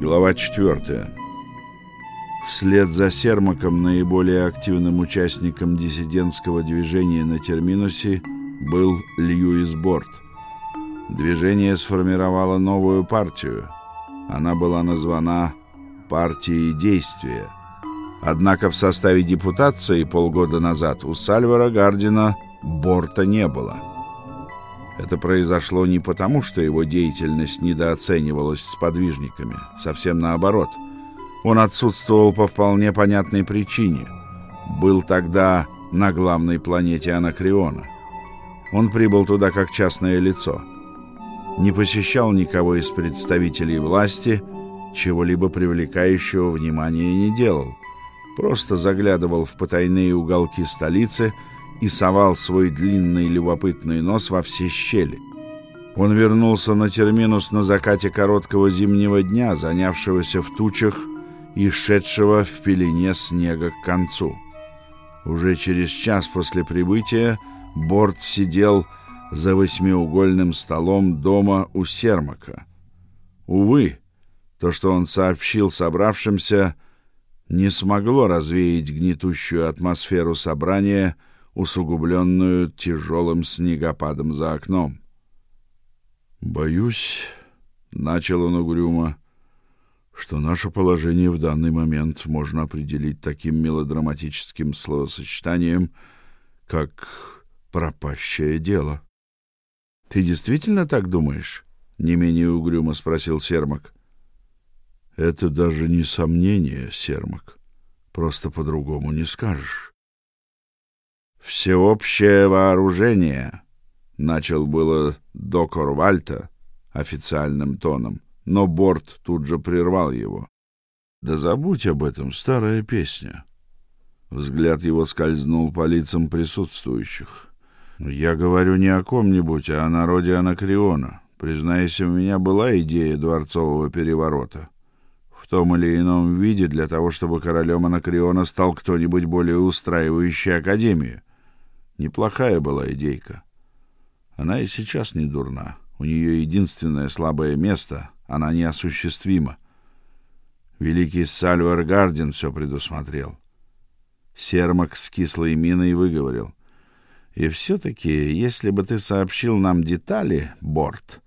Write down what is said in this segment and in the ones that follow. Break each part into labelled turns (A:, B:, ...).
A: Глава 4. Вслед за Сермаком наиболее активным участником диссидентского движения на терминусе был Льюис Борт. Движение сформировало новую партию. Она была названа «Партией действия». Однако в составе депутации полгода назад у Сальвара Гардина Борта не было. Это произошло не потому, что его деятельность недооценивалась сподвижниками, совсем наоборот. Он отсутствовал по вполне понятной причине. Был тогда на главной планете Анакреона. Он прибыл туда как частное лицо. Не посещал никого из представителей власти, чего-либо привлекающего внимания не делал. Просто заглядывал в потайные уголки столицы – и совал свой длинный любопытный нос во все щели. Он вернулся на терминус на закате короткого зимнего дня, занявшегося в тучах и шедшего в пелене снега к концу. Уже через час после прибытия Борт сидел за восьмиугольным столом дома у Сермака. Увы, то, что он сообщил собравшимся, не смогло развеять гнетущую атмосферу собрания — усугубленную тяжелым снегопадом за окном. «Боюсь», — начал он угрюмо, — «что наше положение в данный момент можно определить таким мелодраматическим словосочетанием, как «пропащее дело». «Ты действительно так думаешь?» — не менее угрюмо спросил Сермак. «Это даже не сомнение, Сермак. Просто по-другому не скажешь». Всеобщее вооружение, начал было доктор Вальта официальным тоном, но Борт тут же прервал его. Да забудь об этом, старая песня. Взгляд его скользнул по лицам присутствующих. Я говорю не о ком-нибудь, а о народе Анакреона. Признайся, у меня была идея дворцового переворота. В том или ином виде для того, чтобы королем Анакреона стал кто-нибудь более устраивающий Академию. Неплохая была идейка. Она и сейчас не дурна. У нее единственное слабое место — она неосуществима. Великий Сальвар Гардин все предусмотрел. Сермак с кислой миной выговорил. И все-таки, если бы ты сообщил нам детали, Борт,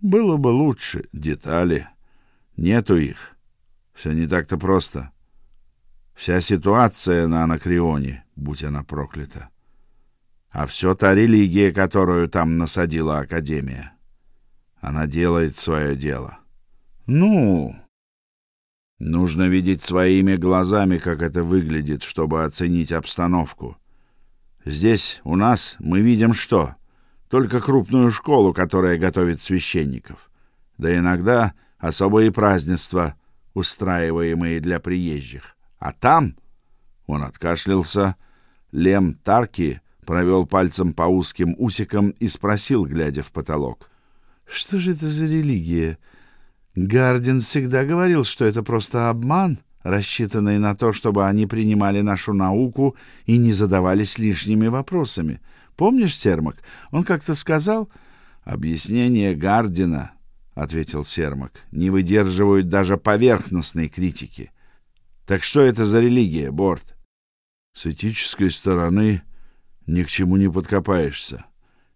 A: было бы лучше. Детали. Нету их. Все не так-то просто. Вся ситуация на Анакреоне, будь она проклята а все та религия, которую там насадила Академия. Она делает свое дело. Ну, нужно видеть своими глазами, как это выглядит, чтобы оценить обстановку. Здесь у нас мы видим что? Только крупную школу, которая готовит священников. Да иногда особые празднества, устраиваемые для приезжих. А там, он откашлялся, Лем Тарки — провел пальцем по узким усикам и спросил, глядя в потолок. «Что же это за религия? Гардин всегда говорил, что это просто обман, рассчитанный на то, чтобы они принимали нашу науку и не задавались лишними вопросами. Помнишь, Сермак, он как-то сказал...» «Объяснение Гардина», — ответил Сермак, — «не выдерживают даже поверхностной критики. Так что это за религия, Борт?» «С этической стороны...» ни к чему не подкопаешься.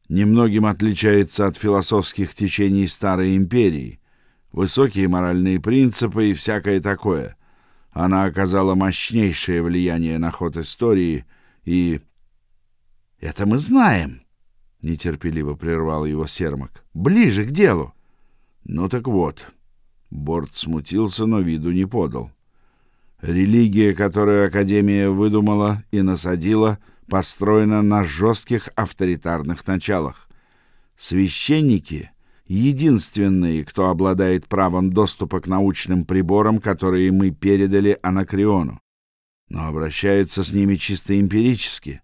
A: Немногим отличается от философских течений старой империи. Высокие моральные принципы и всякое такое. Она оказала мощнейшее влияние на ход истории и... — Это мы знаем, — нетерпеливо прервал его Сермак. — Ближе к делу. — Ну так вот. Борт смутился, но виду не подал. Религия, которую Академия выдумала и насадила — построена на жестких авторитарных началах. Священники — единственные, кто обладает правом доступа к научным приборам, которые мы передали Анакреону. Но обращаются с ними чисто эмпирически.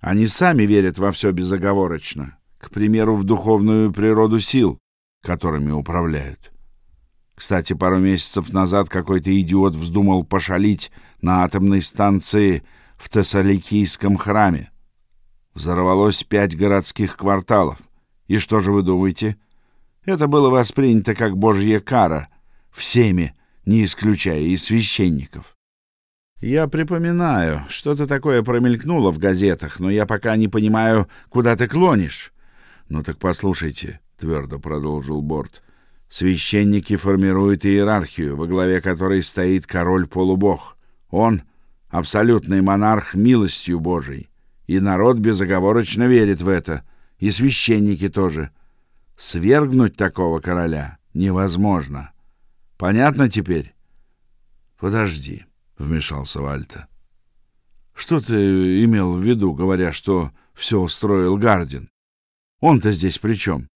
A: Они сами верят во все безоговорочно, к примеру, в духовную природу сил, которыми управляют. Кстати, пару месяцев назад какой-то идиот вздумал пошалить на атомной станции в Тессаликийском храме. Взорвалось пять городских кварталов. И что же вы думаете? Это было воспринято как божья кара. Всеми, не исключая и священников. Я припоминаю, что-то такое промелькнуло в газетах, но я пока не понимаю, куда ты клонишь. Ну так послушайте, твердо продолжил Борт. Священники формируют иерархию, во главе которой стоит король-полубог. Он абсолютный монарх милостью Божией, и народ безоговорочно верит в это, и священники тоже. Свергнуть такого короля невозможно. Понятно теперь? Подожди, вмешался Вальта. Что ты имел в виду, говоря, что все устроил Гардин? Он-то здесь при чем?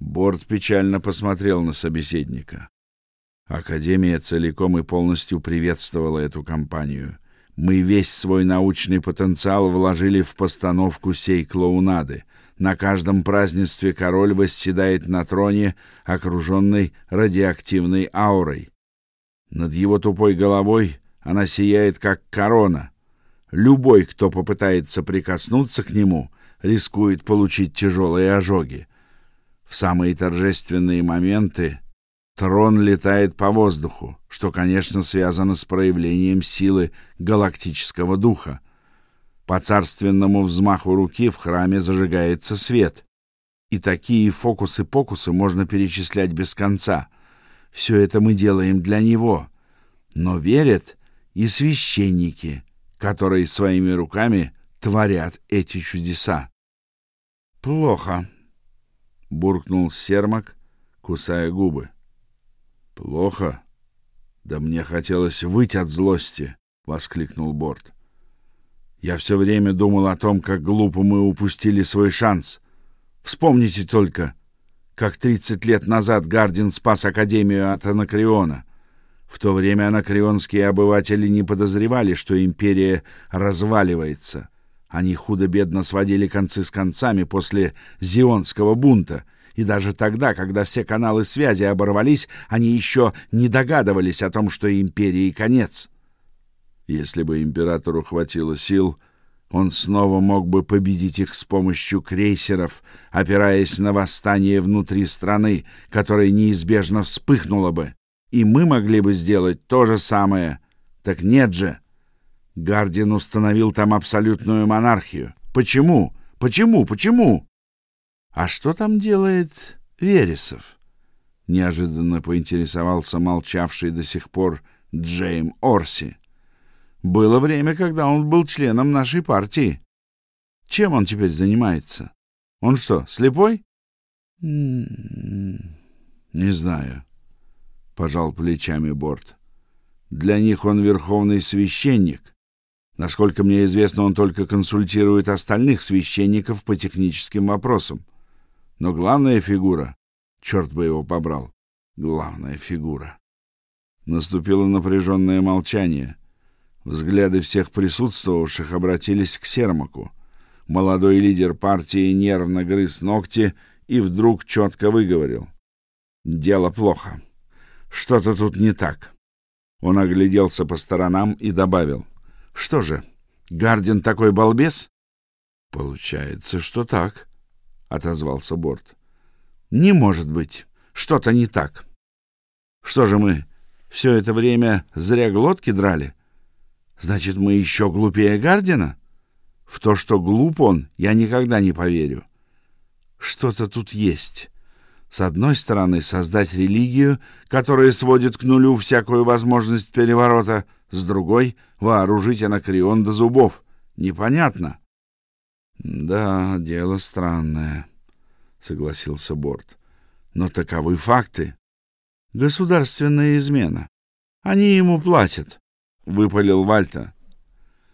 A: Борт печально посмотрел на собеседника. Академия целиком и полностью приветствовала эту кампанию. Мы весь свой научный потенциал вложили в постановку сей клоунады. На каждом празднестве король восседает на троне, окруженный радиоактивной аурой. Над его тупой головой она сияет как корона. Любой, кто попытается прикоснуться к нему, рискует получить тяжелые ожоги. В самые торжественные моменты трон летает по воздуху, что, конечно, связано с проявлением силы галактического духа. По царственному взмаху руки в храме зажигается свет. И такие фокусы-покусы можно перечислять без конца. Все это мы делаем для него. Но верят и священники, которые своими руками творят эти чудеса. Плохо, буркнул Сермак, кусая губы. Плохо. Да мне хотелось выйти от злости, воскликнул Борт. Я все время думал о том, как глупо мы упустили свой шанс. Вспомните только, как тридцать лет назад Гардин спас академию от Анакреона. В то время анакреонские обыватели не подозревали, что империя разваливается. Они худо-бедно сводили концы с концами после Зионского бунта, и даже тогда, когда все каналы связи оборвались, они еще не догадывались о том, что империи конец. Если бы императору хватило сил, он снова мог бы победить их с помощью крейсеров, опираясь на восстание внутри страны, которое неизбежно вспыхнуло бы. И мы могли бы сделать то же самое. Так нет же. Гардин установил там абсолютную монархию. Почему? Почему? Почему? А что там делает Вересов? Неожиданно поинтересовался молчавший до сих пор Джейм Орси. Было время, когда он был членом нашей партии. Чем он теперь занимается? Он что, слепой? Не знаю, пожал плечами Борт. Для них он верховный священник, Насколько мне известно, он только консультирует остальных священников по техническим вопросам. Но главная фигура, черт бы его побрал, главная фигура. Наступило напряженное молчание. Взгляды всех присутствовавших обратились к Сермаку. Молодой лидер партии нервно грыз ногти и вдруг четко выговорил: "Дело плохо. Что-то тут не так". Он огляделся по сторонам и добавил: что же, Гардин такой балбес? Получается, что так, отозвался Борт. Не может быть. Что-то не так. Что же мы все это время зря глотки драли? Значит, мы еще глупее Гардина? В то, что глуп он, я никогда не поверю. Что-то тут есть. С одной стороны, создать религию, которая сводит к нулю всякую возможность переворота, с другой — вооружить Анакреон до зубов. Непонятно. — Да, дело странное, — согласился Борт. — Но таковы факты. Государственная измена. Они ему платят, — выпалил Вальта.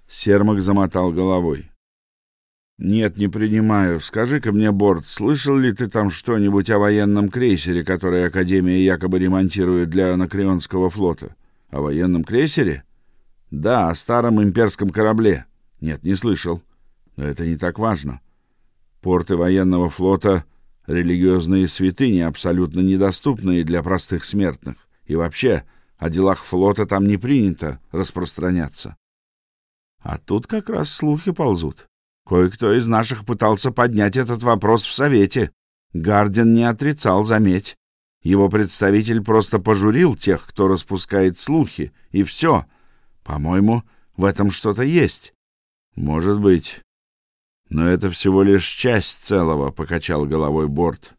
A: Сермак замотал головой. — Нет, не принимаю. Скажи-ка мне, Борт, слышал ли ты там что-нибудь о военном крейсере, который Академия якобы ремонтирует для Анакреонского флота? О военном крейсере? — да, о старом имперском корабле. Нет, не слышал. Но это не так важно. Порты военного флота — религиозные святыни, абсолютно недоступные для простых смертных. И вообще, о делах флота там не принято распространяться. А тут как раз слухи ползут. Кое-кто из наших пытался поднять этот вопрос в Совете. Гардин не отрицал, заметь. Его представитель просто пожурил тех, кто распускает слухи, и все. По-моему, в этом что-то есть. Может быть. Но это всего лишь часть целого, покачал головой Борт.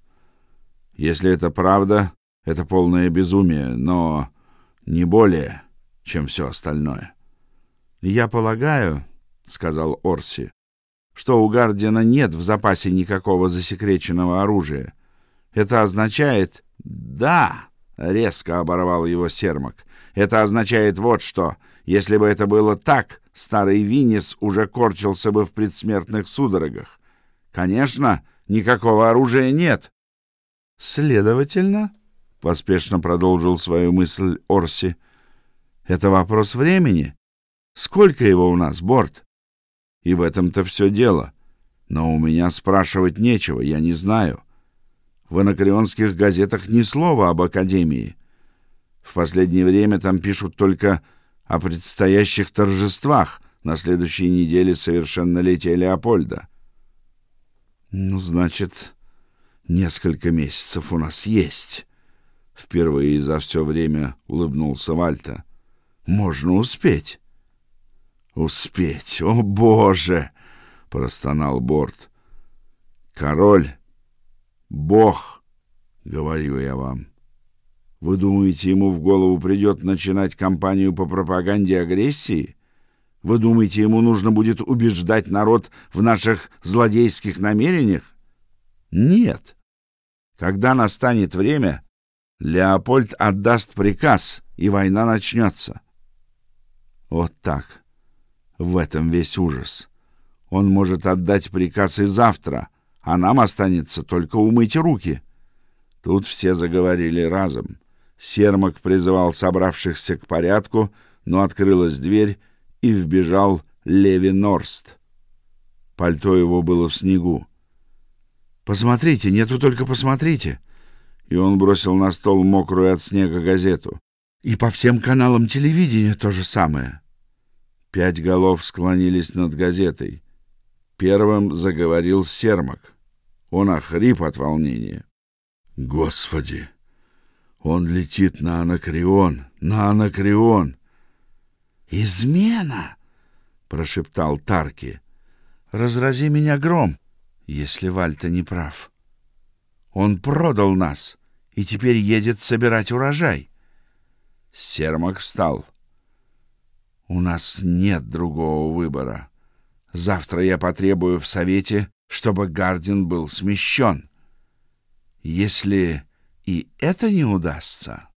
A: Если это правда, это полное безумие, но не более, чем все остальное. Я полагаю, сказал Орси, что у Гардиана нет в запасе никакого засекреченного оружия. Это означает, да, резко оборвал его Сермак. Это означает вот что: если бы это было так, старый Винис уже корчился бы в предсмертных судорогах. Конечно, никакого оружия нет. Следовательно, поспешно продолжил свою мысль Орси, это вопрос времени. Сколько его у нас, Борт? И в этом-то все дело. Но у меня спрашивать нечего, я не знаю. В анакреонских газетах ни слова об академии. В последнее время там пишут только о предстоящих торжествах на следующей неделе совершеннолетия Леопольда. Ну, значит, несколько месяцев у нас есть. Впервые за все время улыбнулся Вальта. Можно успеть. Успеть. О, боже, простонал Борт. Король Бог, говорю я вам. Вы думаете, ему в голову придет начинать кампанию по пропаганде агрессии? Вы думаете, ему нужно будет убеждать народ в наших злодейских намерениях? Нет. Когда настанет время, Леопольд отдаст приказ, и война начнется. Вот так. В этом весь ужас. Он может отдать приказ и завтра, а нам останется только умыть руки. Тут все заговорили разом. Сермак призывал собравшихся к порядку, но открылась дверь, и вбежал Леви Норст. Пальто его было в снегу. Посмотрите, нет, вы только посмотрите. И он бросил на стол мокрую от снега газету. И по всем каналам телевидения то же самое. Пять голов склонились над газетой. Первым заговорил Сермак. Он охрип от волнения. Господи! Он летит на Анакреон, на Анакреон. Измена, прошептал Тарки. Разрази меня гром, если Вальта не прав. Он продал нас и теперь едет собирать урожай. Сермак встал. У нас нет другого выбора. Завтра я потребую в совете, чтобы Гардин был смещен. Если и это не удастся,